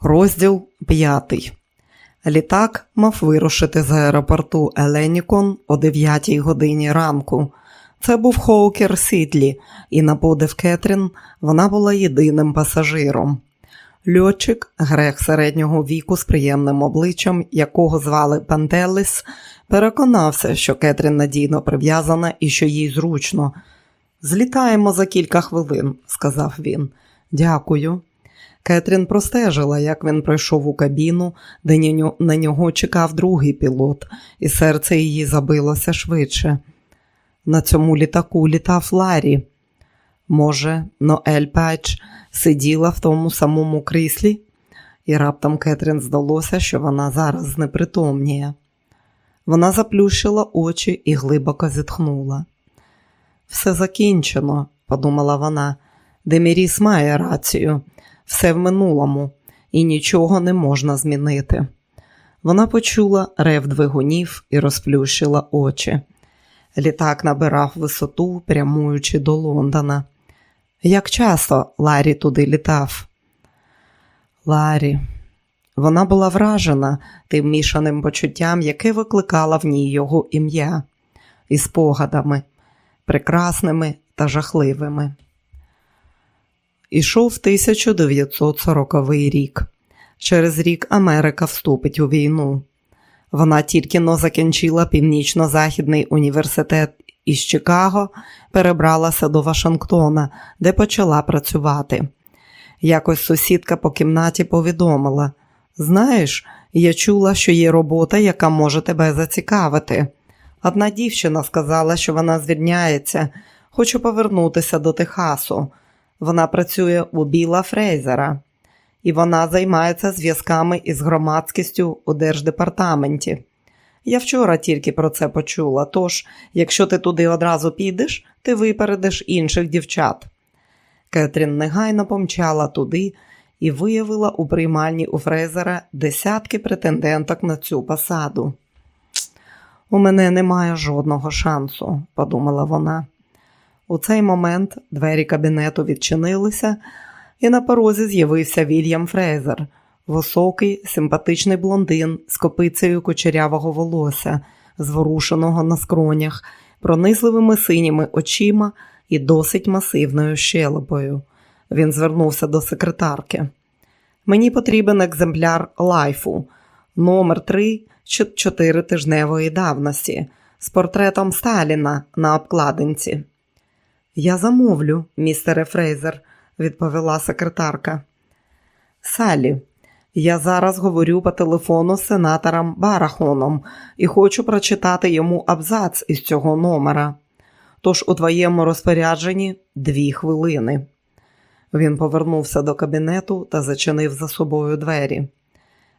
Розділ п'ятий. Літак мав вирушити з аеропорту Еленікон о 9 годині ранку. Це був Хоукер Сідлі, і на подив Кетрін вона була єдиним пасажиром. Льотчик, грех середнього віку з приємним обличчям, якого звали Пантелис, переконався, що Кетрін надійно прив'язана і що їй зручно. Злітаємо за кілька хвилин, сказав він. Дякую. Кетрін простежила, як він пройшов у кабіну, де на нього чекав другий пілот, і серце її забилося швидше. На цьому літаку літав Ларі. Може, Ноель Пач сиділа в тому самому кріслі, і раптом Кетрін здалося, що вона зараз знепритомніє. Вона заплющила очі і глибоко зітхнула. Все закінчено, подумала вона. Деміріс має рацію все в минулому, і нічого не можна змінити. Вона почула рев двигунів і розплющила очі. Літак набирав висоту, прямуючи до Лондона. Як часто Ларі туди літав? Ларі. Вона була вражена тим мішаним почуттям, яке викликала в ній його ім'я, і спогадами, прекрасними та жахливими. Ішов 1940 рік. Через рік Америка вступить у війну. Вона тільки но закінчила Північно-Західний університет із Чикаго, перебралася до Вашингтона, де почала працювати. Якось сусідка по кімнаті повідомила: Знаєш, я чула, що є робота, яка може тебе зацікавити. Одна дівчина сказала, що вона звільняється, хочу повернутися до Техасу. Вона працює у Біла Фрейзера, і вона займається зв'язками із громадськістю у держдепартаменті. Я вчора тільки про це почула, тож, якщо ти туди одразу підеш, ти випередиш інших дівчат. Кетрін негайно помчала туди і виявила у приймальні у Фрейзера десятки претенденток на цю посаду. У мене немає жодного шансу, подумала вона. У цей момент двері кабінету відчинилися, і на порозі з'явився Вільям Фрейзер, високий, симпатичний блондин з копицею кучерявого волосся, зворушеного на скронях, пронизливими синіми очима і досить масивною щелепою. Він звернувся до секретарки. Мені потрібен екземпляр лайфу, номер 3 чотири тижневої давності, з портретом Сталіна на обкладинці. Я замовлю, містере Фрейзер, відповіла секретарка. Салі, я зараз говорю по телефону з сенатором Барахоном і хочу прочитати йому абзац із цього номера. Тож у твоєму розпорядженні дві хвилини. Він повернувся до кабінету та зачинив за собою двері.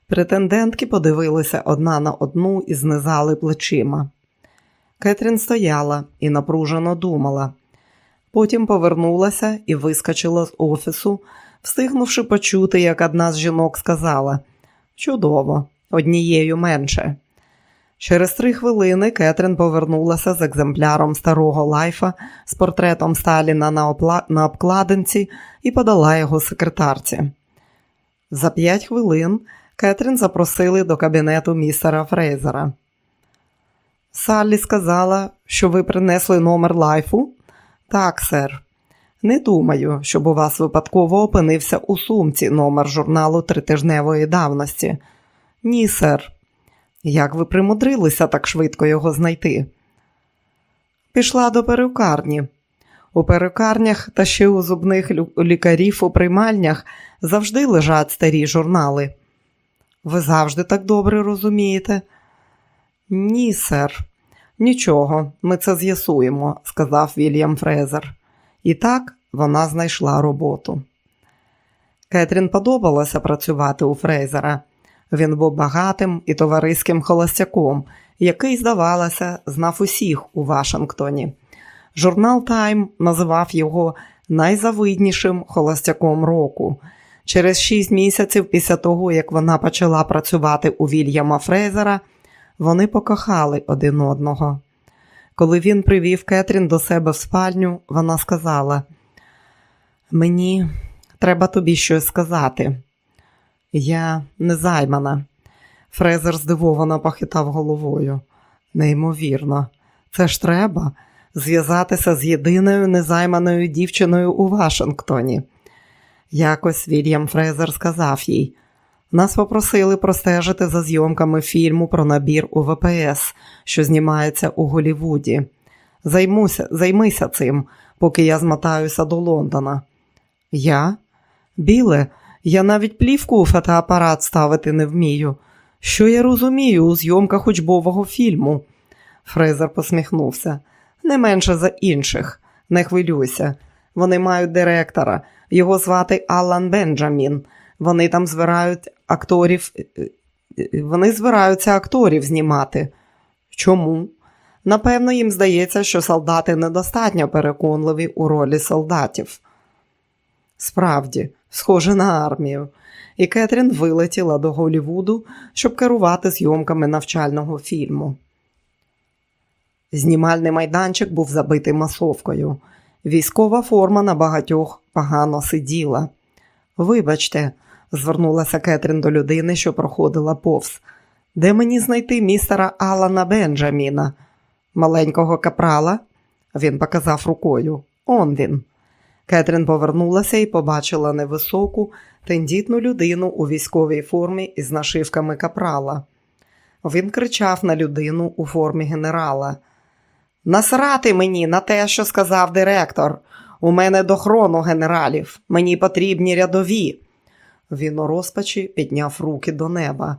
Претендентки подивилися одна на одну і знизали плечима. Кетрін стояла і напружено думала. Потім повернулася і вискочила з офісу, встигнувши почути, як одна з жінок сказала чудово, однією менше. Через три хвилини Кетрін повернулася з екземпляром старого лайфа з портретом Сталіна на, опла... на обкладинці і подала його секретарці. За п'ять хвилин Кетрін запросили до кабінету містера Фрейзера. Саллі сказала, що ви принесли номер лайфу. Так, сер. Не думаю, щоб у вас випадково опинився у сумці номер журналу тритижневої давності. Ні, сер. Як ви примудрилися так швидко його знайти? Пішла до перукарні. У перукарнях та ще у зубних лікарів у приймальнях завжди лежать старі журнали. Ви завжди так добре розумієте? Ні, сер. Нічого, ми це з'ясуємо, сказав Вільям Фрезер. І так вона знайшла роботу. Кетрін подобалося працювати у Фрейзера. Він був багатим і товариським холостяком, який, здавалося, знав усіх у Вашингтоні. Журнал Тайм називав його найзавиднішим холостяком року. Через шість місяців після того, як вона почала працювати у Вільяма Фрейзера, вони покохали один одного. Коли він привів Кетрін до себе в спальню, вона сказала: Мені треба тобі щось сказати. Я не займана. Фрезер здивовано похитав головою. Неймовірно, це ж треба зв'язатися з єдиною незайманою дівчиною у Вашингтоні. Якось Вільям Фрезер сказав їй. Нас попросили простежити за зйомками фільму про набір у ВПС, що знімається у Голівуді. Займуся, Займися цим, поки я змотаюся до Лондона. Я? Біле, я навіть плівку у фотоапарат ставити не вмію. Що я розумію у зйомках учбового фільму? Фрейзер посміхнувся. Не менше за інших. Не хвилюйся. Вони мають директора. Його звати Аллан Бенджамін. Вони там збирають акторів. Вони збираються акторів знімати. Чому? Напевно, їм здається, що солдати недостатньо переконливі у ролі солдатів. Справді, схоже на армію, і Кетрін вилетіла до Голівуду, щоб керувати зйомками навчального фільму. Знімальний майданчик був забитий масовкою. Військова форма на багатьох погано сиділа. Вибачте, звернулася Кетрін до людини, що проходила повз. Де мені знайти містера Алана Бенджаміна? Маленького капрала? Він показав рукою. Он він. Кетрін повернулася і побачила невисоку, тендітну людину у військовій формі із нашивками капрала. Він кричав на людину у формі генерала. Насрати мені на те, що сказав директор. У мене дохрону генералів, мені потрібні рядові. Він у розпачі підняв руки до неба.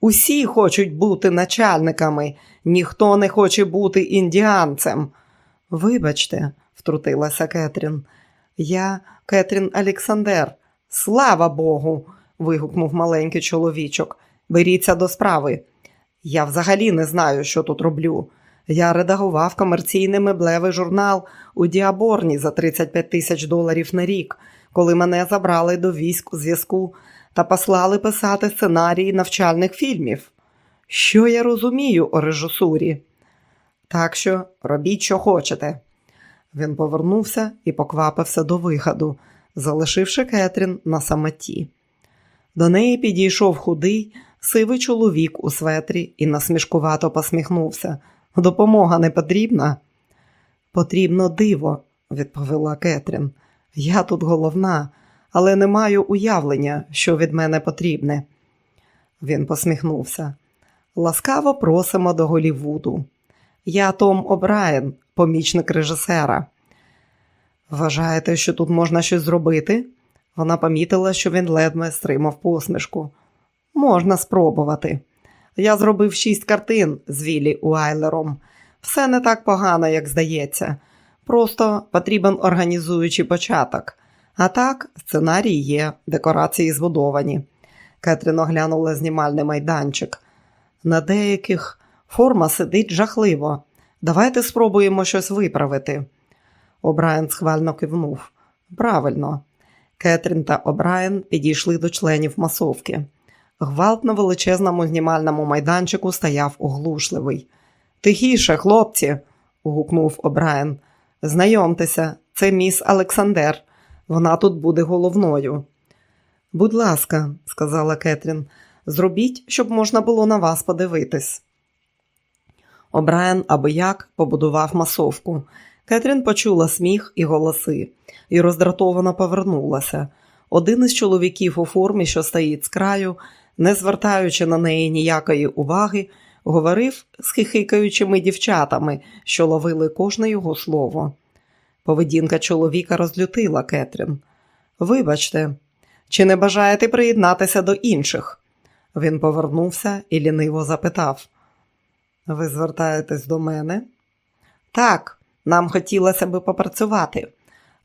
Усі хочуть бути начальниками, ніхто не хоче бути індіанцем. Вибачте, втрутилася Кетрін. Я Кетрін Олександр. Слава Богу. вигукнув маленький чоловічок. Беріться до справи. Я взагалі не знаю, що тут роблю. Я редагував комерційний меблевий журнал у Діаборні за 35 тисяч доларів на рік, коли мене забрали до військ у зв'язку та послали писати сценарії навчальних фільмів. Що я розумію у режисурі? Так що робіть, що хочете. Він повернувся і поквапився до виходу, залишивши Кетрін на самоті. До неї підійшов худий, сивий чоловік у светрі і насмішкувато посміхнувся. Допомога не потрібна? Потрібно диво, відповіла Кетрін. Я тут головна, але не маю уявлення, що від мене потрібне. Він посміхнувся. Ласкаво просимо до Голівуду. Я Том Обраєн, помічник режисера. Вважаєте, що тут можна щось зробити? Вона помітила, що він ледве стримав посмішку. Можна спробувати. Я зробив шість картин з Віллі Уайлером. Все не так погано, як здається. Просто потрібен організуючий початок. А так, сценарій є, декорації збудовані. Кетрін оглянула знімальний майданчик. На деяких форма сидить жахливо. Давайте спробуємо щось виправити. Обраєн схвально кивнув. Правильно. Кетрін та Обраєн підійшли до членів масовки. Гвалт на величезному знімальному майданчику стояв оглушливий. Тихіше, хлопці, гукнув Обраєн. Знайомтеся, це міс Олександр. Вона тут буде головною. Будь ласка, сказала Кетрін, зробіть, щоб можна було на вас подивитись. Обраєн аби як побудував масовку. Кетрін почула сміх і голоси і роздратовано повернулася. Один із чоловіків у формі, що стоїть з краю, не звертаючи на неї ніякої уваги, говорив з хихикаючими дівчатами, що ловили кожне його слово. Поведінка чоловіка розлютила Кетрін. Вибачте, чи не бажаєте приєднатися до інших? Він повернувся і ліниво запитав. Ви звертаєтесь до мене? Так, нам хотілося би попрацювати.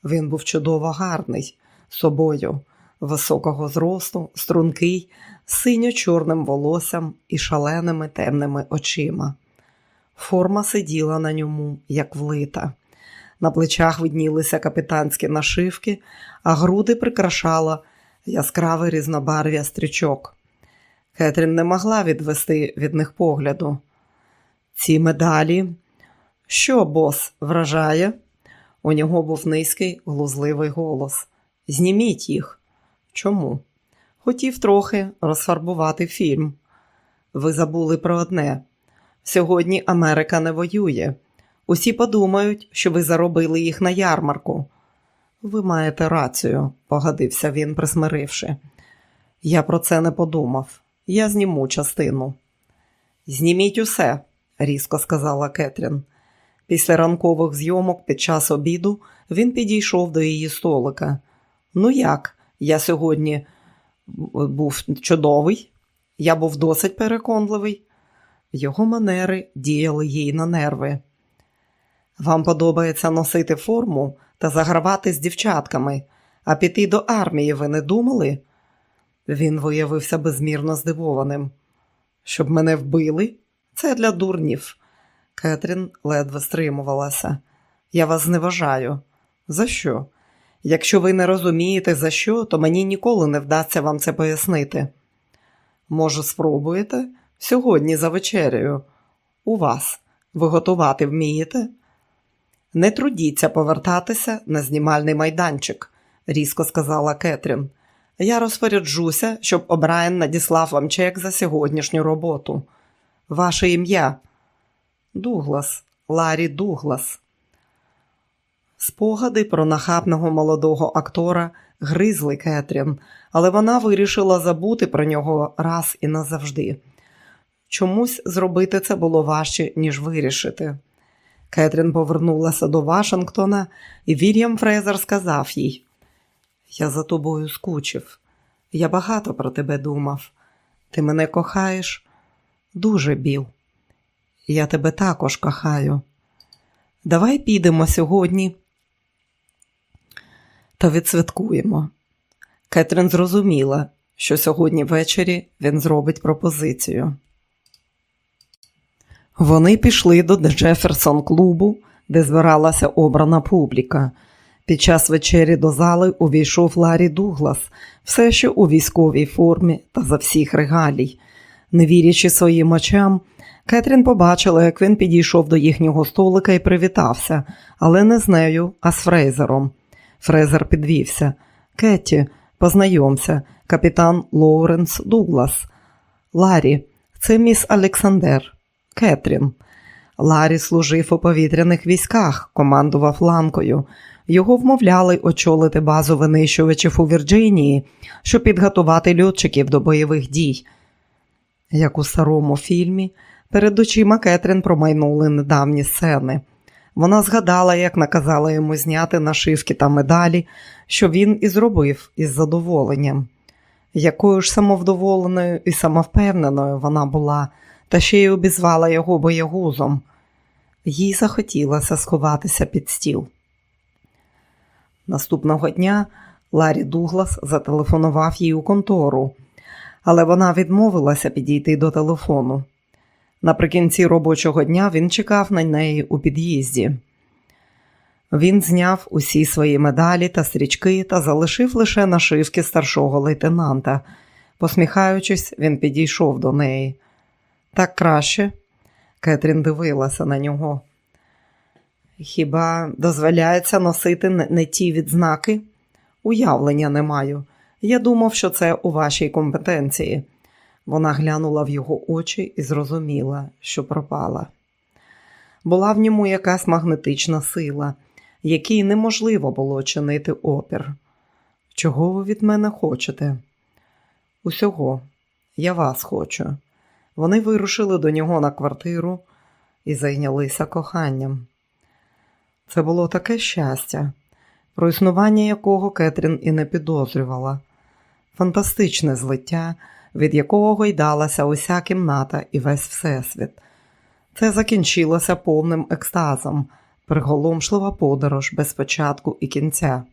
Він був чудово гарний собою, високого зросту, стрункий, синьо-чорним волоссям і шаленими темними очима. Форма сиділа на ньому, як влита. На плечах виднілися капітанські нашивки, а груди прикрашала яскраве різнобарв'я стрічок. Кетрін не могла відвести від них погляду. Ці медалі, що бос вражає? У нього був низький, глузливий голос. Зніміть їх. Чому? Хотів трохи розфарбувати фільм. Ви забули про одне. Сьогодні Америка не воює. Усі подумають, що ви заробили їх на ярмарку. Ви маєте рацію, погодився він, присмиривши. Я про це не подумав. Я зніму частину. Зніміть усе, різко сказала Кетрін. Після ранкових зйомок під час обіду він підійшов до її столика. Ну як? Я сьогодні був чудовий, я був досить переконливий. Його манери діяли їй на нерви. Вам подобається носити форму та загравати з дівчатками, а піти до армії ви не думали? Він виявився безмірно здивованим. Щоб мене вбили? Це для дурнів. Кетрін ледве стримувалася. Я вас зневажаю. За що? Якщо ви не розумієте, за що, то мені ніколи не вдасться вам це пояснити. Може, спробуєте? Сьогодні за вечерею. У вас. Ви готувати вмієте? Не трудіться повертатися на знімальний майданчик, різко сказала Кетрін. Я розпоряджуся, щоб Обраєн надіслав вам чек за сьогоднішню роботу. Ваше ім'я Дуглас, Ларі Дуглас. Спогади про нахабного молодого актора гризли Кетрін, але вона вирішила забути про нього раз і назавжди. Чомусь зробити це було важче, ніж вирішити. Кетрін повернулася до Вашингтона, і Вільям Фрезер сказав їй: Я за тобою скучив. Я багато про тебе думав. Ти мене кохаєш? Дуже біл. Я тебе також кохаю. Давай підемо сьогодні та відсвяткуємо. Кетрін зрозуміла, що сьогодні ввечері він зробить пропозицію. Вони пішли до Джеферсон клубу, де збиралася обрана публіка. Під час вечері до зали увійшов Ларі Дуглас, все ще у військовій формі та за всіх регалій. Не вірячи своїм очам, Кетрін побачила, як він підійшов до їхнього столика і привітався, але не з нею, а з Фрейзером. Фрезер підвівся. Кетті, познайомся, капітан Лоуренс Дуглас. Ларі, це міс Олександр. Кетрін. Ларі служив у повітряних військах, командував ланкою. Його вмовляли очолити базу винищувачів у Вірджинії, щоб підготувати льотчиків до бойових дій. Як у старому фільмі, перед очима Кетрін промайнули недавні сцени. Вона згадала, як наказала йому зняти нашивки та медалі, що він і зробив із задоволенням. Якою ж самовдоволеною і самовпевненою вона була, та ще й обізвала його боягузом. Їй захотілося сховатися під стіл. Наступного дня Ларі Дуглас зателефонував їй у контору, але вона відмовилася підійти до телефону. Наприкінці робочого дня він чекав на неї у під'їзді. Він зняв усі свої медалі та стрічки та залишив лише нашивки старшого лейтенанта. Посміхаючись, він підійшов до неї. Так краще, Кетрін дивилася на нього. Хіба дозволяється носити не ті відзнаки? Уявлення не маю. Я думав, що це у вашій компетенції. Вона глянула в його очі і зрозуміла, що пропала. Була в ньому якась магнетична сила, якій неможливо було чинити опір. Чого ви від мене хочете? Усього, я вас хочу. Вони вирушили до нього на квартиру і зайнялися коханням. Це було таке щастя, про існування якого Кетрін і не підозрювала, фантастичне злиття від якого гойдалася уся кімната і весь всесвіт. Це закінчилося повним екстазом, приголомшлива подорож без початку і кінця.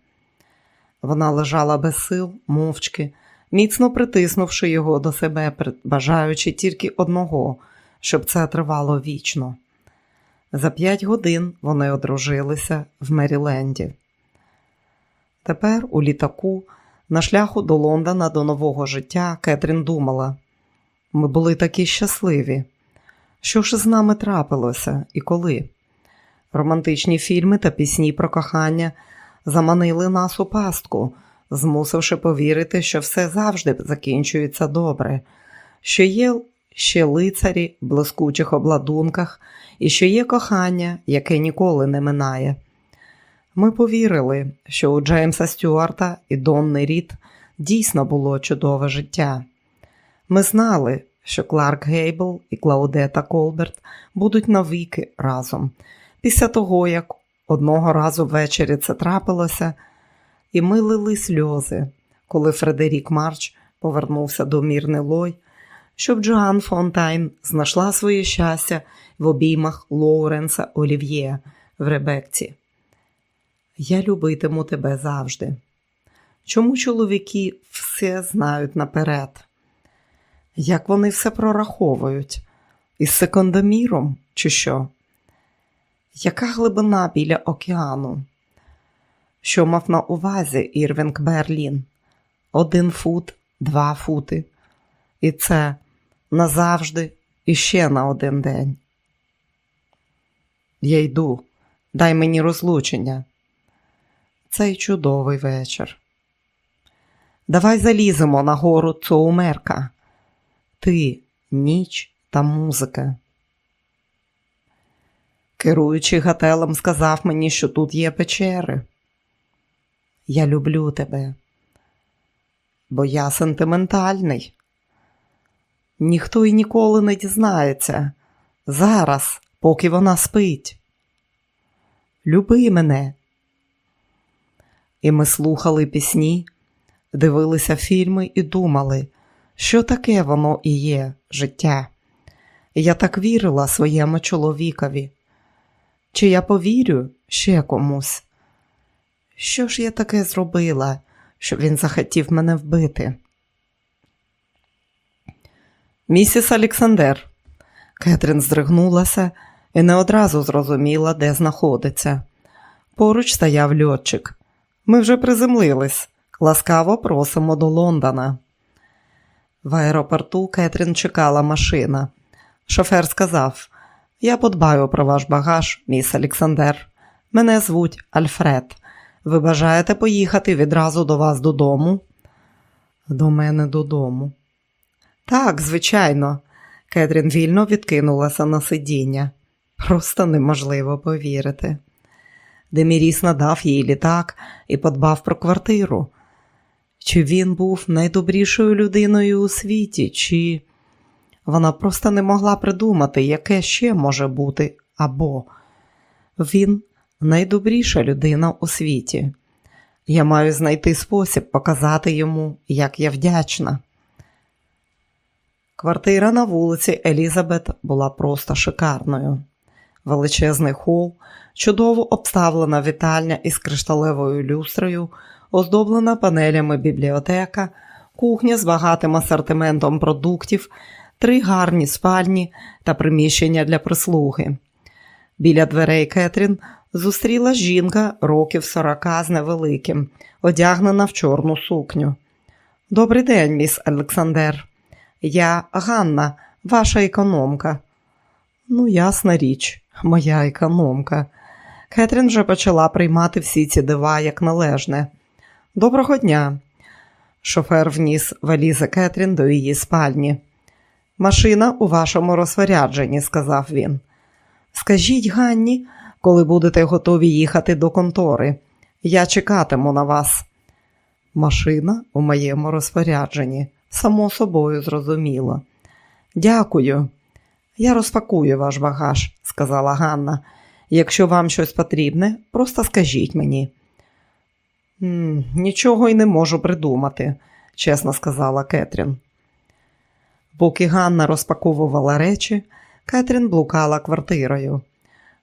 Вона лежала без сил, мовчки, міцно притиснувши його до себе, бажаючи тільки одного, щоб це тривало вічно. За п'ять годин вони одружилися в Меріленді. Тепер у літаку на шляху до Лондона до нового життя Кетрін думала: ми були такі щасливі. Що ж з нами трапилося і коли? Романтичні фільми та пісні про кохання заманили нас у пастку, змусивши повірити, що все завжди закінчується добре, що є ще лицарі в блискучих обладунках і що є кохання, яке ніколи не минає. Ми повірили, що у Джеймса Стюарта і Донни Рід дійсно було чудове життя. Ми знали, що Кларк Гейбл і Клаудета Колберт будуть навіки разом. Після того, як одного разу ввечері це трапилося, і ми лили сльози, коли Фредерік Марч повернувся до Мірни Лой, щоб Джоан Фонтайн знайшла своє щастя в обіймах Лоуренса Олів'є в Ребекці. Я любитиму тебе завжди. Чому чоловіки все знають наперед? Як вони все прораховують? Із секундоміром, чи що? Яка глибина біля океану? Що мав на увазі Ірвінг Берлін? Один фут, два фути. І це назавжди і ще на один день. Я йду, дай мені розлучення. Цей чудовий вечір. Давай заліземо на гору Цоумерка. Ти, ніч та музика. Керуючий готелем сказав мені, що тут є печери. Я люблю тебе, бо я сентиментальний. Ніхто й ніколи не дізнається зараз, поки вона спить. Люби мене. І ми слухали пісні, дивилися фільми і думали, що таке воно і є життя. Я так вірила своєму чоловікові. Чи я повірю ще комусь? Що ж я таке зробила, щоб він захотів мене вбити? Місіс Олександр. Кетрін здригнулася і не одразу зрозуміла, де знаходиться. Поруч стояв льотчик. Ми вже приземлились. Ласкаво просимо до Лондона. В аеропорту Кетрін чекала машина. Шофер сказав: Я подбаю про ваш багаж, міс Олександр. Мене звуть Альфред. Ви бажаєте поїхати відразу до вас додому? До мене додому. Так, звичайно, Кетрін вільно відкинулася на сидіння. Просто неможливо повірити. Деміріс надав їй літак і подбав про квартиру. Чи він був найдобрішою людиною у світі, чи вона просто не могла придумати, яке ще може бути, або він найдобріша людина у світі. Я маю знайти спосіб показати йому, як я вдячна. Квартира на вулиці Елізабет була просто шикарною. Величезний хол, чудово обставлена вітальня із кришталевою люстрою, оздоблена панелями бібліотека, кухня з багатим асортиментом продуктів, три гарні спальні та приміщення для прислуги. Біля дверей Кетрін зустріла жінка років сорока з невеликим, одягнена в чорну сукню. Добрий день, міс Олександр. Я Ганна, ваша економка. Ну, ясна річ, моя економка. Кетрін вже почала приймати всі ці дива як належне. Доброго дня. Шофер вніс валізи Кетрін до її спальні. Машина у вашому розпорядженні, сказав він. Скажіть Ганні, коли будете готові їхати до контори. Я чекатиму на вас. Машина у моєму розпорядженні, само собою зрозуміло. Дякую. Я розпакую ваш багаж, сказала Ганна. Якщо вам щось потрібне, просто скажіть мені. Нічого й не можу придумати, чесно сказала Кетрін. Поки Ганна розпаковувала речі, Кетрін блукала квартирою.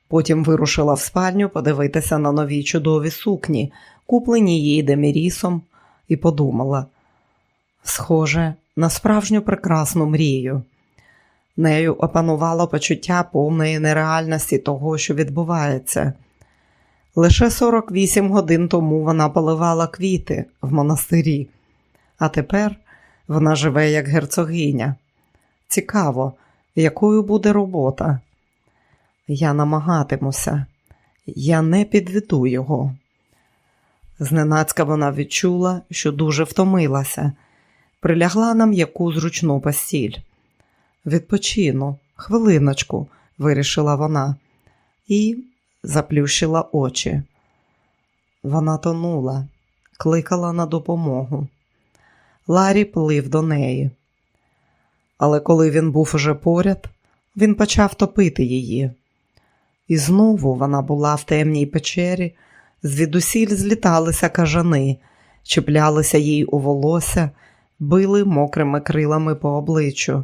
Потім вирушила в спальню подивитися на нові чудові сукні, куплені їй Демірісом, і подумала: схоже, на справжню прекрасну мрію. Нею опанувало почуття повної нереальності того, що відбувається. Лише 48 годин тому вона поливала квіти в монастирі, а тепер вона живе як герцогиня. Цікаво, якою буде робота. Я намагатимуся, я не підведу його. Зненацька вона відчула, що дуже втомилася, прилягла на м'яку зручну постіль. Відпочину, хвилиночку, вирішила вона і заплющила очі. Вона тонула, кликала на допомогу. Ларі плив до неї. Але коли він був уже поряд, він почав топити її. І знову вона була в темній печері, звідусіль зліталися кажани, чіплялися їй у волосся, били мокрими крилами по обличчю.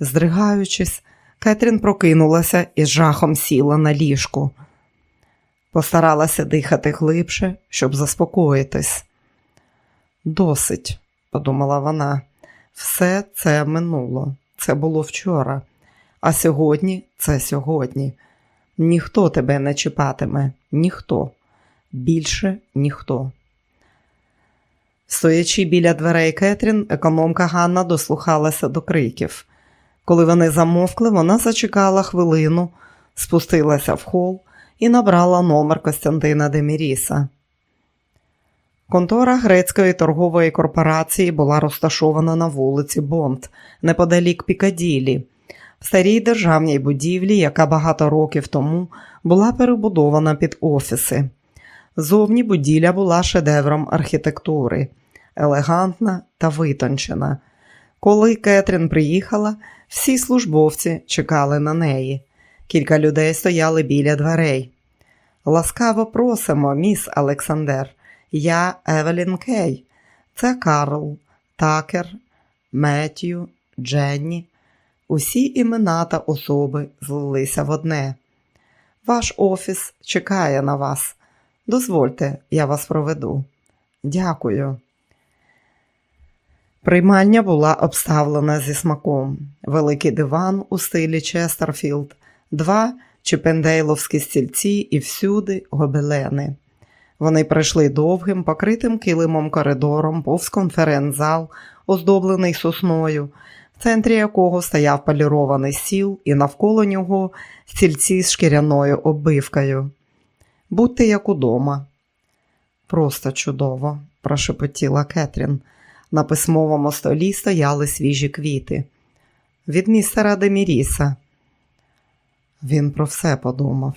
Здригаючись, Кетрін прокинулася і з жахом сіла на ліжку. Постаралася дихати глибше, щоб заспокоїтись. Досить, подумала вона, все це минуло, це було вчора, а сьогодні це сьогодні. Ніхто тебе не чіпатиме, ніхто, більше ніхто. Стоячи біля дверей Кетрін, економка Ганна дослухалася до криків. Коли вони замовкли, вона зачекала хвилину, спустилася в хол і набрала номер Костянтина Деміріса. Контора грецької торгової корпорації була розташована на вулиці Бонд, неподалік Пікаділі, в старій державній будівлі, яка багато років тому була перебудована під офіси. Зовні будівля була шедевром архітектури, елегантна та витончена. Коли Кетрін приїхала, всі службовці чекали на неї. Кілька людей стояли біля дверей. Ласкаво просимо, міс Олександр. Я Евелін Кей. Це Карл, Такер, Меттью, Дженні. Усі імена та особи злилися в одне. Ваш офіс чекає на вас. Дозвольте, я вас проведу. Дякую. Приймальня була обставлена зі смаком. Великий диван у стилі Честерфілд, два чіпендейловські стільці і всюди гобелени. Вони пройшли довгим, покритим килимом коридором, повз конференц-зал, оздоблений сосною, в центрі якого стояв полірований стіл і навколо нього стільці з шкіряною оббивкою. Будьте як удома. Просто чудово, прошепотіла Кетрін. На письмовому столі стояли свіжі квіти. Від містера Деміріса. Він про все подумав.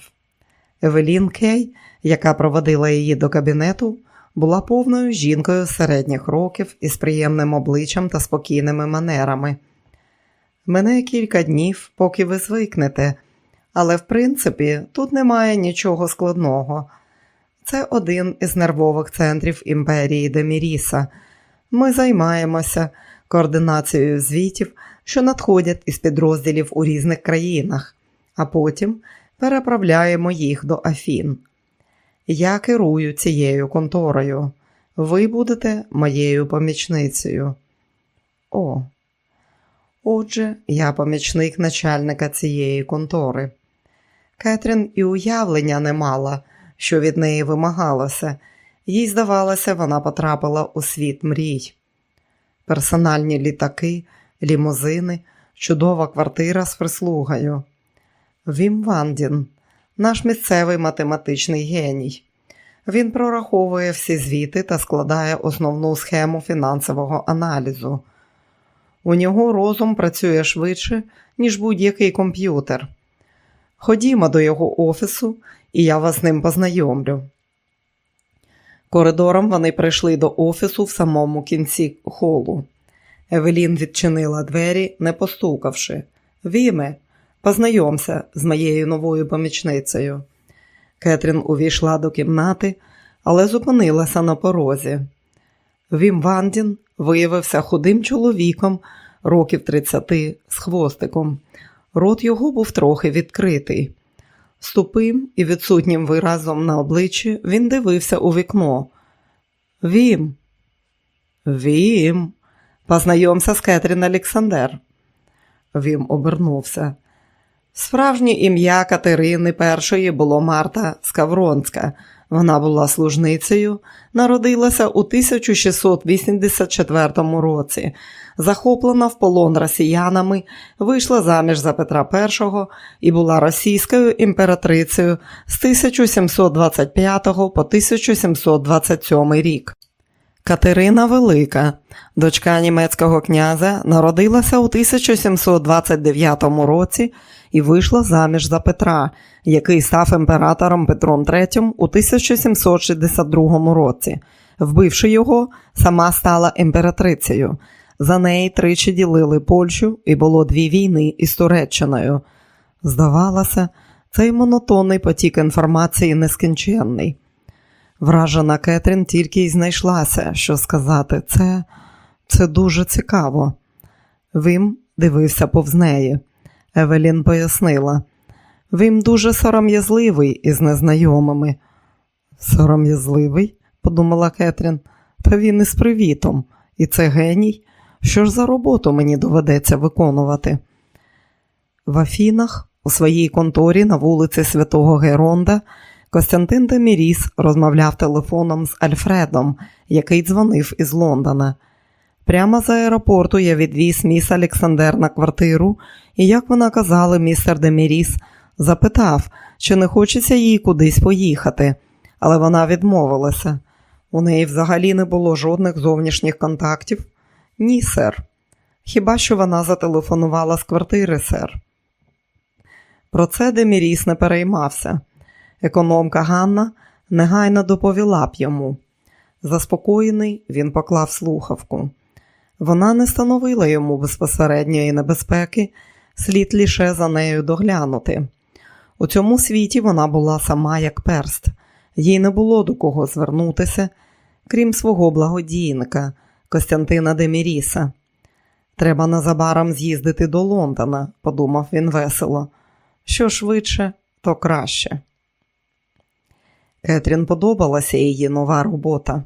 Евелін Кей, яка проводила її до кабінету, була повною жінкою середніх років із приємним обличчям та спокійними манерами. Мене кілька днів, поки ви звикнете, але в принципі тут немає нічого складного. Це один із нервових центрів імперії Деміріса. Ми займаємося координацією звітів, що надходять із підрозділів у різних країнах, а потім переправляємо їх до Афін. Я керую цією конторою. Ви будете моєю помічницею. О, отже, я помічник начальника цієї контори. Кетрін і уявлення не мала, що від неї вимагалося, їй здавалося, вона потрапила у світ мрій. Персональні літаки, лімузини, чудова квартира з прислугою. Вім Вандін, наш місцевий математичний геній. Він прораховує всі звіти та складає основну схему фінансового аналізу. У нього розум працює швидше, ніж будь-який комп'ютер. Ходімо до його офісу, і я вас з ним познайомлю. Коридором вони прийшли до офісу в самому кінці холу. Евелін відчинила двері, не постукавши. Віме, познайомся з моєю новою помічницею. Кетрін увійшла до кімнати, але зупинилася на порозі. Вім Вандін виявився худим чоловіком років 30 з хвостиком. Рот його був трохи відкритий. Ступим і відсутнім виразом на обличчі він дивився у вікно. Вім, Вім, познайомся з Кетрін Олександр. Вім обернувся. Справжнє ім'я Катерини І було Марта Скавронська. Вона була служницею, народилася у 1684 році, захоплена в полон росіянами, вийшла заміж за Петра І і була російською імператрицею з 1725 по 1727 рік. Катерина Велика, дочка німецького князя, народилася у 1729 році і вийшла заміж за Петра, який став імператором Петром III у 1762 році. Вбивши його, сама стала імператрицею. За неї тричі ділили Польщу і було дві війни із Туреччиною. Здавалося, цей монотонний потік інформації нескінченний. Вражена Кетрін тільки й знайшлася, що сказати, це це дуже цікаво. Вим дивився повз неї. Евелін пояснила. Вим дуже сором'язливий із незнайомими. Сором'язливий, подумала Кетрін, та він із привітом. І це геній. Що ж за роботу мені доведеться виконувати? В Афінах, у своїй конторі на вулиці Святого Геронда, Костянтин Деміріс розмовляв телефоном з Альфредом, який дзвонив із Лондона. Прямо з аеропорту я відвіз міс Олександр на квартиру, і, як вона казала, містер Деміріс запитав, чи не хочеться їй кудись поїхати, але вона відмовилася. У неї взагалі не було жодних зовнішніх контактів. Ні, сер. Хіба що вона зателефонувала з квартири, сер. Про це Деміріс не переймався. Економка Ганна негайно доповіла б йому. Заспокоєний, він поклав слухавку. Вона не становила йому безпосередньої небезпеки, слід лише за нею доглянути. У цьому світі вона була сама як перст, їй не було до кого звернутися, крім свого благодійника Костянтина Деміріса. Треба незабаром з'їздити до Лондона, подумав він весело. Що швидше, то краще. Кетрін подобалася її нова робота.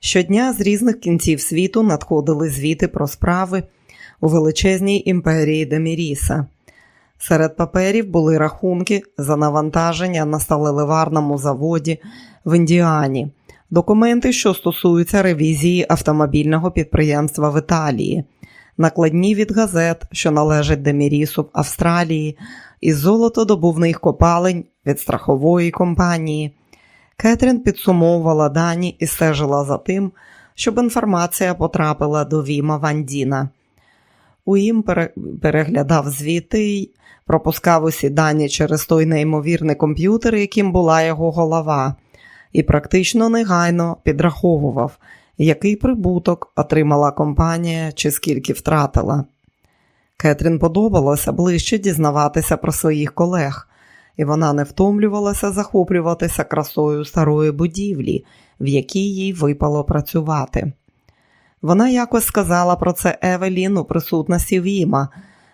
Щодня з різних кінців світу надходили звіти про справи у величезній імперії Деміріса. Серед паперів були рахунки за навантаження на сталеливарному заводі в Індіані, документи, що стосуються ревізії автомобільного підприємства в Італії, накладні від газет, що належать Демірісу в Австралії, і золотодобувних копалень від страхової компанії. Кетрін підсумовувала дані і стежила за тим, щоб інформація потрапила до Віма Вандіна. Уїм переглядав звіти пропускав усі дані через той неймовірний комп'ютер, яким була його голова, і практично негайно підраховував, який прибуток отримала компанія чи скільки втратила. Кетрін подобалося ближче дізнаватися про своїх колег і вона не втомлювалася захоплюватися красою старої будівлі, в якій їй випало працювати. Вона якось сказала про це Евелін у присутності Віма,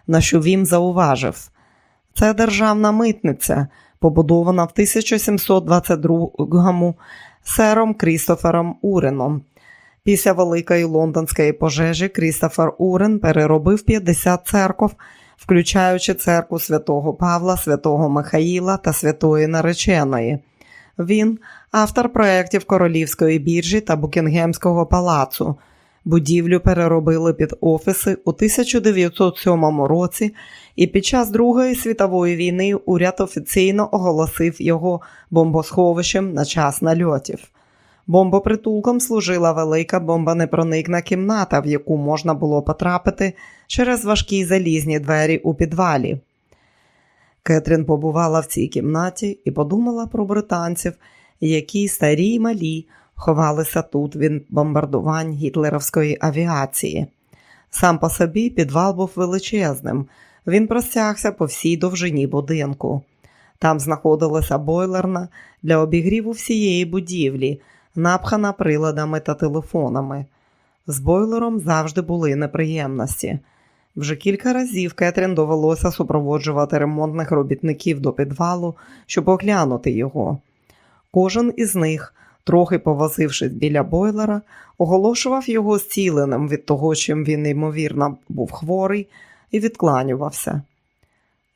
на що Вім зауважив. Це державна митниця, побудована в 1722-му сером Крістофером Уреном. Після Великої лондонської пожежі Крістофер Урен переробив 50 церков включаючи церкву святого Павла, святого Михаїла та святої Нареченої. Він автор проєктів Королівської біржі та Букінгемського палацу. Будівлю переробили під офіси у 1907 році, і під час Другої світової війни уряд офіційно оголосив його бомбосховищем на час нальотів. Бомбопритулком служила велика бомбанепроникна кімната, в яку можна було потрапити через важкі залізні двері у підвалі. Кетрін побувала в цій кімнаті і подумала про британців, які старі й малі ховалися тут від бомбардувань гітлерівської авіації. Сам по собі підвал був величезним, він простягся по всій довжині будинку. Там знаходилася бойлерна для обігріву всієї будівлі напхана приладами та телефонами. З бойлером завжди були неприємності. Вже кілька разів Кетрін довелося супроводжувати ремонтних робітників до підвалу, щоб оглянути його. Кожен із них, трохи повозившись біля бойлера, оголошував його зціленим від того, чим він, ймовірно, був хворий, і відкланювався.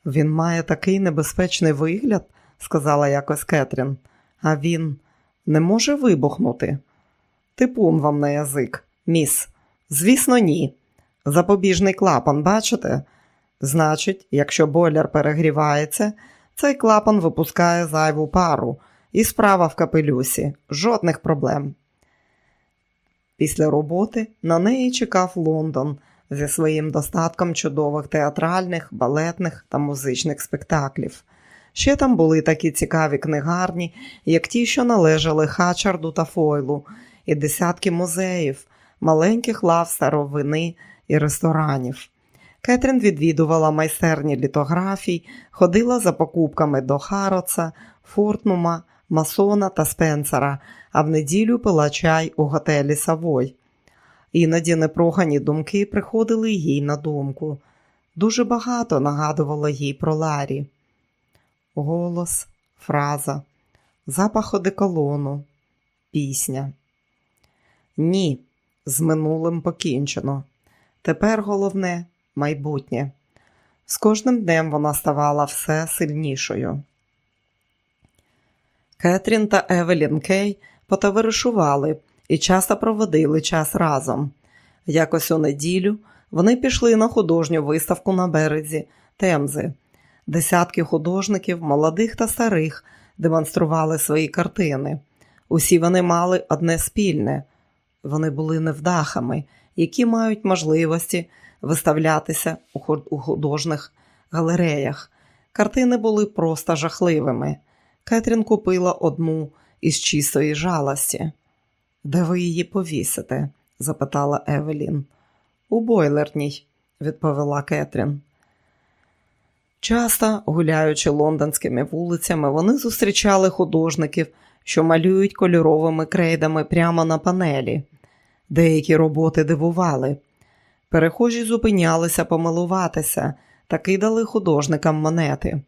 Він має такий небезпечний вигляд, сказала якось Кетрін, а він не може вибухнути. Типун вам на язик, міс. Звісно, ні. Запобіжний клапан, бачите? Значить, якщо бойлер перегрівається, цей клапан випускає зайву пару і справа в капелюсі, жодних проблем. Після роботи на неї чекав Лондон зі своїм достатком чудових театральних, балетних та музичних спектаклів. Ще там були такі цікаві книгарні, як ті, що належали Хачарду та Фойлу, і десятки музеїв, маленьких лав старовини і ресторанів. Кетрін відвідувала майстерні літографій, ходила за покупками до Хароца, Фортнума, Масона та Спенсера, а в неділю пила чай у готелі Савой. Іноді непрохані думки приходили їй на думку. Дуже багато нагадувало їй про Ларі. Голос, фраза, запах одеколону, пісня. Ні, з минулим покінчено. Тепер головне майбутнє. З кожним днем вона ставала все сильнішою. Кетрін та Евелін Кей потоваришували і часто проводили час разом. Якось у неділю вони пішли на художню виставку на березі Темзи. Десятки художників, молодих та старих, демонстрували свої картини. Усі вони мали одне спільне вони були невдахами, які мають можливості виставлятися у художніх галереях. Картини були просто жахливими. Кетрін купила одну із чистої жалості. Де ви її повісите? запитала Евелін. У бойлерній, відповіла Кетрін. Часто, гуляючи лондонськими вулицями, вони зустрічали художників, що малюють кольоровими крейдами прямо на панелі. Деякі роботи дивували. Перехожі зупинялися помилуватися та кидали художникам монети.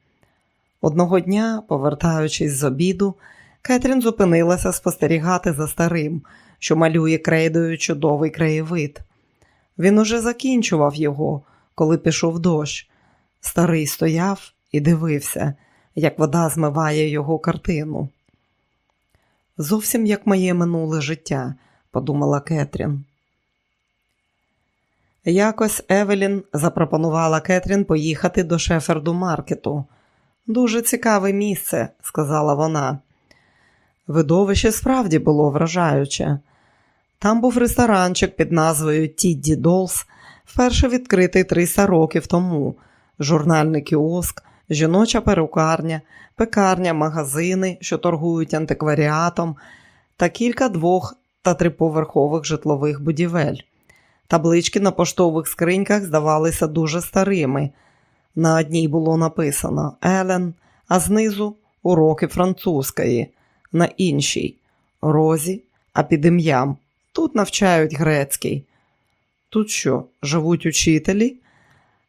Одного дня, повертаючись з обіду, Кетрін зупинилася спостерігати за старим, що малює крейдою чудовий краєвид. Він уже закінчував його, коли пішов дощ. Старий стояв і дивився, як вода змиває його картину. Зовсім як моє минуле життя, подумала Кетрін. Якось Евелін запропонувала Кетрін поїхати до Шеферду Маркету. Дуже цікаве місце, сказала вона. Видовище справді було вражаюче. Там був ресторанчик під назвою Тідді Долс, вперше відкритий 300 років тому, журнальний кіоск, жіноча перукарня, пекарня, магазини, що торгують антикваріатом, та кілька двох та триповерхових житлових будівель. Таблички на поштових скриньках здавалися дуже старими. На одній було написано Елен, а знизу уроки французької, на іншій Розі, а під ім'ям. Тут навчають грецький. Тут що, живуть учителі?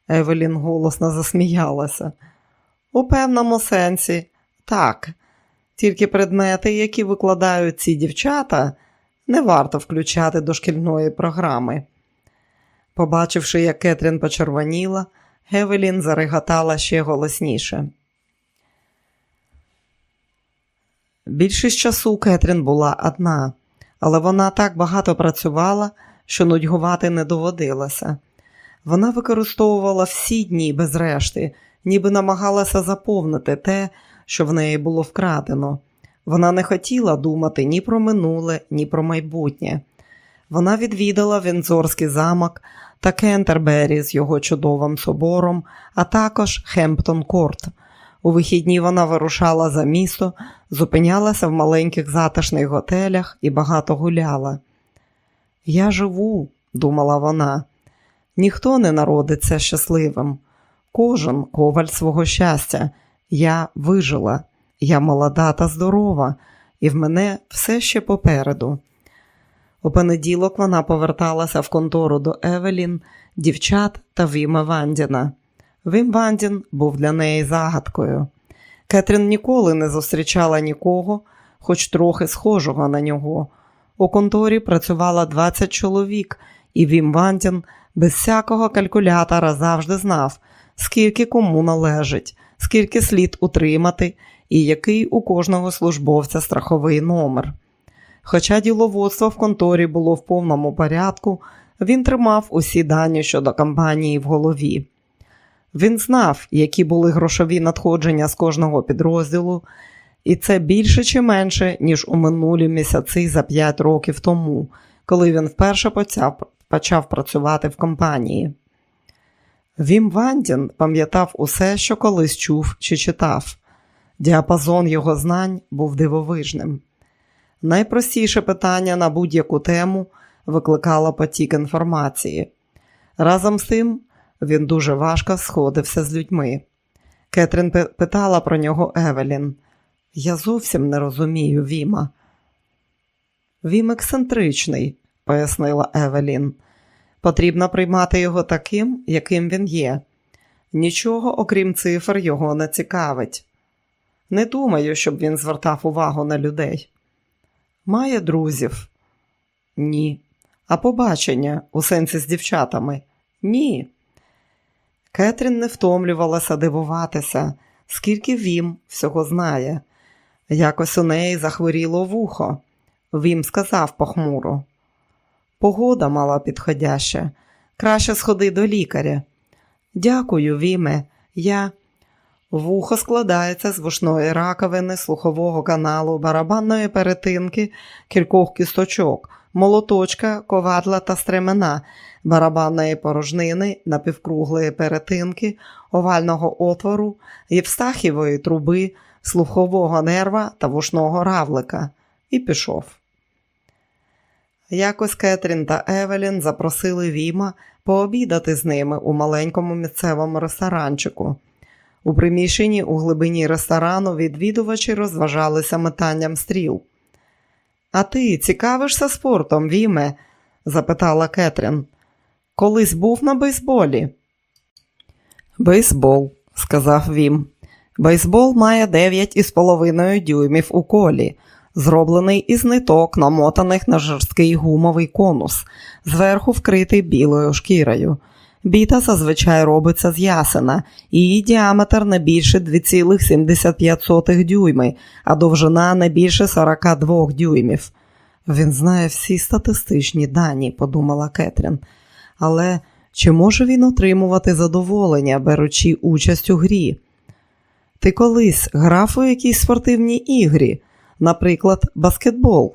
Евелін голосно засміялася. У певному сенсі, так, тільки предмети, які викладають ці дівчата, не варто включати до шкільної програми. Побачивши, як Кетрін почервоніла, Гевелін зареготала ще голосніше. Більшість часу Кетрін була одна, але вона так багато працювала, що нудьгувати не доводилося. Вона використовувала всі дні без решти, ніби намагалася заповнити те, що в неї було вкрадено. Вона не хотіла думати ні про минуле, ні про майбутнє. Вона відвідала Вінзорський замок та Кентербері з його чудовим собором, а також Хемптон Корт. У вихідні вона вирушала за місто, зупинялася в маленьких затишних готелях і багато гуляла. Я живу, думала вона, ніхто не народиться щасливим. Кожен коваль свого щастя. Я вижила, я молода та здорова, і в мене все ще попереду. У понеділок вона поверталася в контору до Евелін, дівчат та Віма Вандіна. Вім Вандін був для неї загадкою. Кетрін ніколи не зустрічала нікого, хоч трохи схожого на нього. У конторі працювало 20 чоловік, і Вім Вандін без всякого калькулятора завжди знав, скільки кому належить, скільки слід утримати і який у кожного службовця страховий номер. Хоча діловодство в конторі було в повному порядку, він тримав усі дані щодо кампанії в голові. Він знав, які були грошові надходження з кожного підрозділу, і це більше чи менше, ніж у минулі місяці за п'ять років тому, коли він вперше почав працювати в компанії. Вім Вандін пам'ятав усе, що колись чув чи читав. Діапазон його знань був дивовижним. Найпростіше питання на будь-яку тему викликало потік інформації. Разом з тим він дуже важко сходився з людьми. Кетрін питала про нього Евелін. Я зовсім не розумію Віма. Вім ексцентричний, пояснила Евелін. Потрібно приймати його таким, яким він є. Нічого, окрім цифр, його не цікавить. Не думаю, щоб він звертав увагу на людей. Має друзів? Ні. А побачення у сенсі з дівчатами? Ні. Кетрін не втомлювалася дивуватися, скільки Вім всього знає. Якось у неї захворіло вухо. Вім сказав похмуро. Погода мала підходяща. Краще сходи до лікаря. Дякую, Віме. Я. Вухо складається з вушної раковини, слухового каналу, барабанної перетинки, кількох кісточок, молоточка, ковадла та стремена, барабанної порожнини, напівкруглої перетинки, овального отвору, євстахівої труби, слухового нерва та вушного равлика. І пішов. Якось Кетрін та Евелін запросили Віма пообідати з ними у маленькому місцевому ресторанчику. У приміщенні у глибині ресторану відвідувачі розважалися метанням стріл. А ти цікавишся спортом, Віме? запитала Кетрін. Колись був на бейсболі. Бейсбол, сказав Вім. Бейсбол має дев'ять із половиною дюймів у колі зроблений із ниток, намотаних на жорсткий гумовий конус, зверху вкритий білою шкірою. Біта зазвичай робиться з ясена, її діаметр не більше 2,75 дюйми, а довжина не більше 42 дюймів. Він знає всі статистичні дані, подумала Кетрін. Але чи може він отримувати задоволення, беручи участь у грі? Ти колись грав у якійсь спортивній ігрі? наприклад, баскетбол.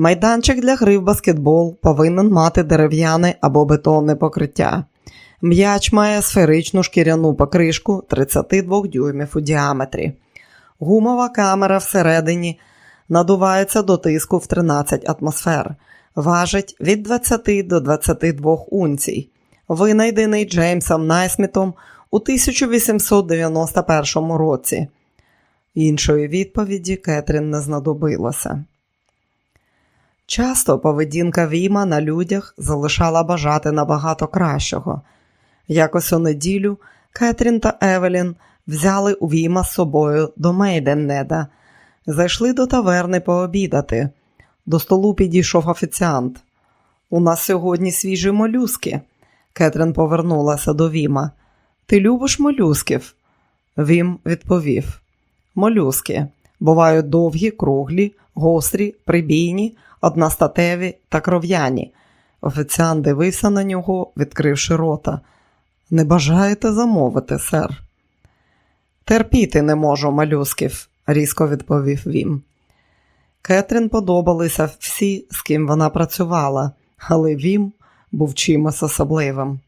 Майданчик для гри в баскетбол повинен мати дерев'яне або бетонне покриття. М'яч має сферичну шкіряну покришку 32 дюймів у діаметрі. Гумова камера всередині надувається до тиску в 13 атмосфер, важить від 20 до 22 унцій. Винайдений Джеймсом Найсмітом у 1891 році. Іншої відповіді Кетрін не знадобилося. Часто поведінка Віма на людях залишала бажати набагато кращого. Якось у неділю Кетрін та Евелін взяли у Віма з собою до Мейденнеда, зайшли до таверни пообідати. До столу підійшов офіціант. У нас сьогодні свіжі молюски. Кетрін повернулася до Віма. Ти любиш молюсків? Вім відповів молюски. Бувають довгі, круглі, гострі, прибійні, одностатеві та кров'яні. Офіціант дивився на нього, відкривши рота. Не бажаєте замовити, сер? Терпіти не можу малюсків, різко відповів він. Кетрін подобалися всі, з ким вона працювала, але він був чимось особливим.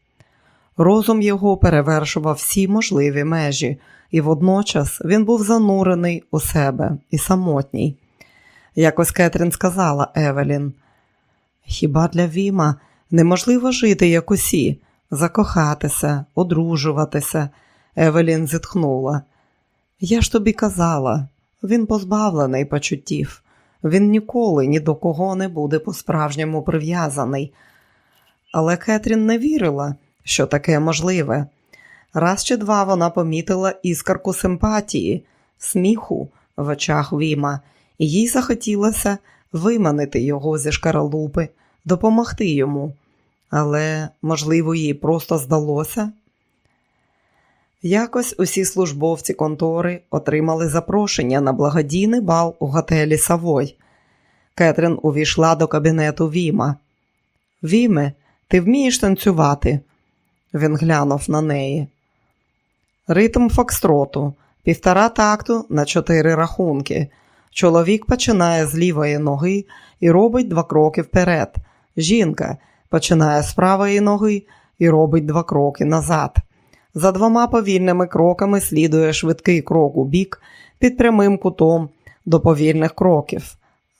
Розум його перевершував всі можливі межі, і водночас він був занурений у себе і самотній. Якось Кетрін сказала Евелін, хіба для Віма неможливо жити, як усі, закохатися, одружуватися? Евелін зітхнула. Я ж тобі казала, він позбавлений почуттів, він ніколи ні до кого не буде по-справжньому прив'язаний. Але Кетрін не вірила, що таке можливе. Раз чи два вона помітила іскарку симпатії, сміху в очах Віма, їй захотілося виманити його зі шкаралупи, допомогти йому. Але, можливо, їй просто здалося. Якось усі службовці контори отримали запрошення на благодійний бал у готелі Савой. Кетрін увійшла до кабінету Віма. Віме, ти вмієш танцювати? Він глянув на неї. Ритм фокстроту, півтора такту на чотири рахунки. Чоловік починає з лівої ноги і робить два кроки вперед. Жінка починає з правої ноги і робить два кроки назад. За двома повільними кроками слідує швидкий крок у бік під прямим кутом до повільних кроків.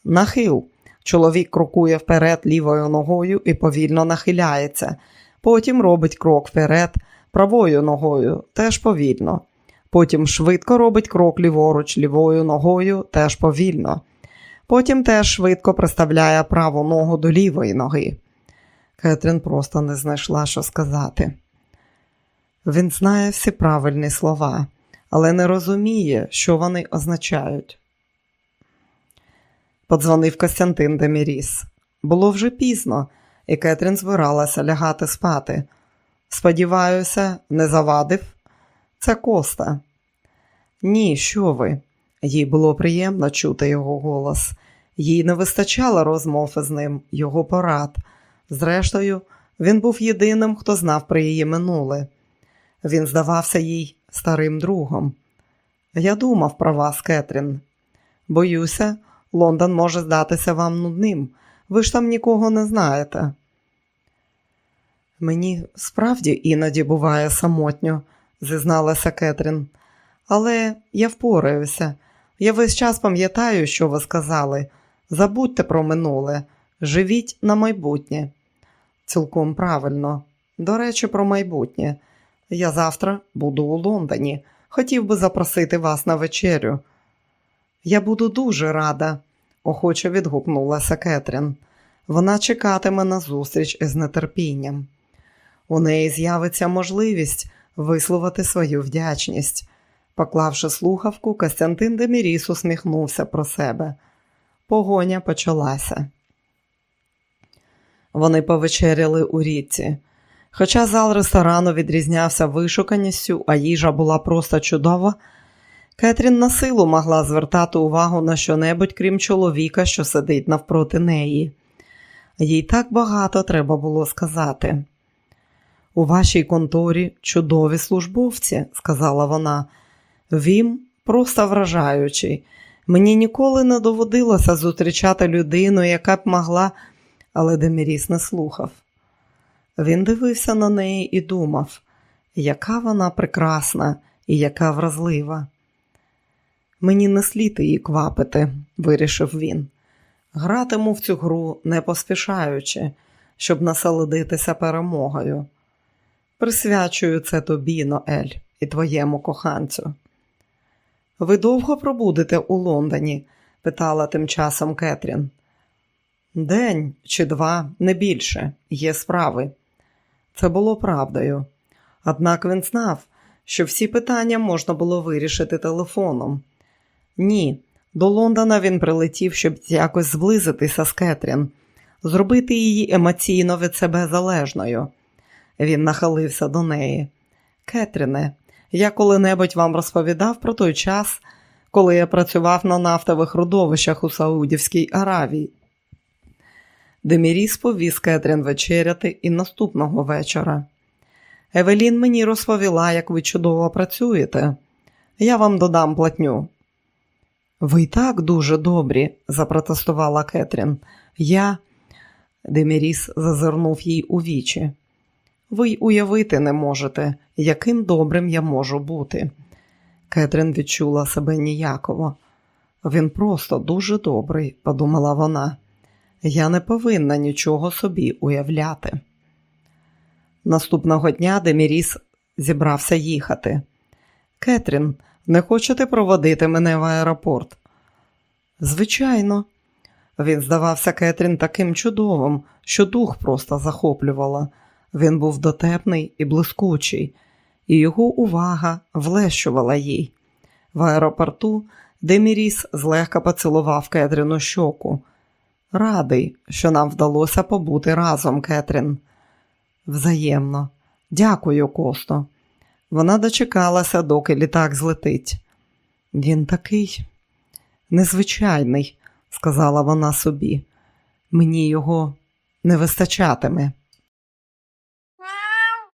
Нахил. Чоловік крокує вперед лівою ногою і повільно нахиляється. Потім робить крок вперед правою ногою, теж повільно. Потім швидко робить крок ліворуч лівою ногою, теж повільно. Потім теж швидко приставляє праву ногу до лівої ноги. Кетрін просто не знайшла, що сказати. Він знає всі правильні слова, але не розуміє, що вони означають. Подзвонив Костянтин Деміріс. Було вже пізно, і Кетрін збиралася лягати спати. Сподіваюся, не завадив? Це Коста. Ні, що ви? Їй було приємно чути його голос. Їй не вистачало розмов із ним, його порад. Зрештою, він був єдиним, хто знав про її минуле. Він здавався їй старим другом. Я думав про вас, Кетрін. Боюся, Лондон може здатися вам нудним. Ви ж там нікого не знаєте. Мені справді іноді буває самотньо, зізналася Кетрін. Але я впораюся. Я весь час пам'ятаю, що ви сказали. Забудьте про минуле, живіть на майбутнє. Цілком правильно. До речі, про майбутнє. Я завтра буду у Лондоні. Хотів би запросити вас на вечерю. Я буду дуже рада, охоче відгукнулася Кетрін. Вона чекатиме на зустріч із нетерпінням. У неї з'явиться можливість висловити свою вдячність. Поклавши слухавку, Костянтин Деміріс усміхнувся про себе. Погоня почалася. Вони повечеряли у річці. Хоча зал ресторану відрізнявся вишуканістю, а їжа була просто чудова, Кетрін на силу могла звертати увагу на щонебудь, крім чоловіка, що сидить навпроти неї. Їй так багато треба було сказати. У вашій конторі чудові службовці, сказала вона. Він просто вражаючий. Мені ніколи не доводилося зустрічати людину, яка б могла, але Деміріс не слухав. Він дивився на неї і думав, яка вона прекрасна і яка вразлива. Мені не слід її квапити, вирішив він. Гратиму в цю гру не поспішаючи, щоб насолодитися перемогою. Присвячую це тобі, Ноель, і твоєму коханцю. Ви довго пробудете у Лондоні? питала тим часом Кетрін. День чи два, не більше, є справи. Це було правдою. Однак він знав, що всі питання можна було вирішити телефоном. Ні, до Лондона він прилетів, щоб якось зблизитися з Кетрін, зробити її емоційно від себе залежною. Він нахилився до неї. Кетріне, я коли-небудь вам розповідав про той час, коли я працював на нафтових родовищах у Саудівській Аравії. Деміріс повіз Кетрін вечеряти і наступного вечора. Евелін мені розповіла, як ви чудово працюєте. Я вам додам платню. Ви так дуже добрі, запротестувала Кетрін. Я. Деміріс зазирнув їй у вічі. Ви й уявити не можете, яким добрим я можу бути. Кетрін відчула себе ніяково. Він просто дуже добрий, подумала вона. Я не повинна нічого собі уявляти. Наступного дня Деміріс зібрався їхати. Кетрін, не хочете проводити мене в аеропорт? Звичайно, він здавався Кетрін таким чудовим, що дух просто захоплювала. Він був дотепний і блискучий, і його увага влещувала їй. В аеропорту Деміріс злегка поцілував Кетріну щоку. Радий, що нам вдалося побути разом, Кетрін. Взаємно. Дякую, Косто. Вона дочекалася, доки літак злетить. Він такий незвичайний, сказала вона собі. Мені його не вистачатиме.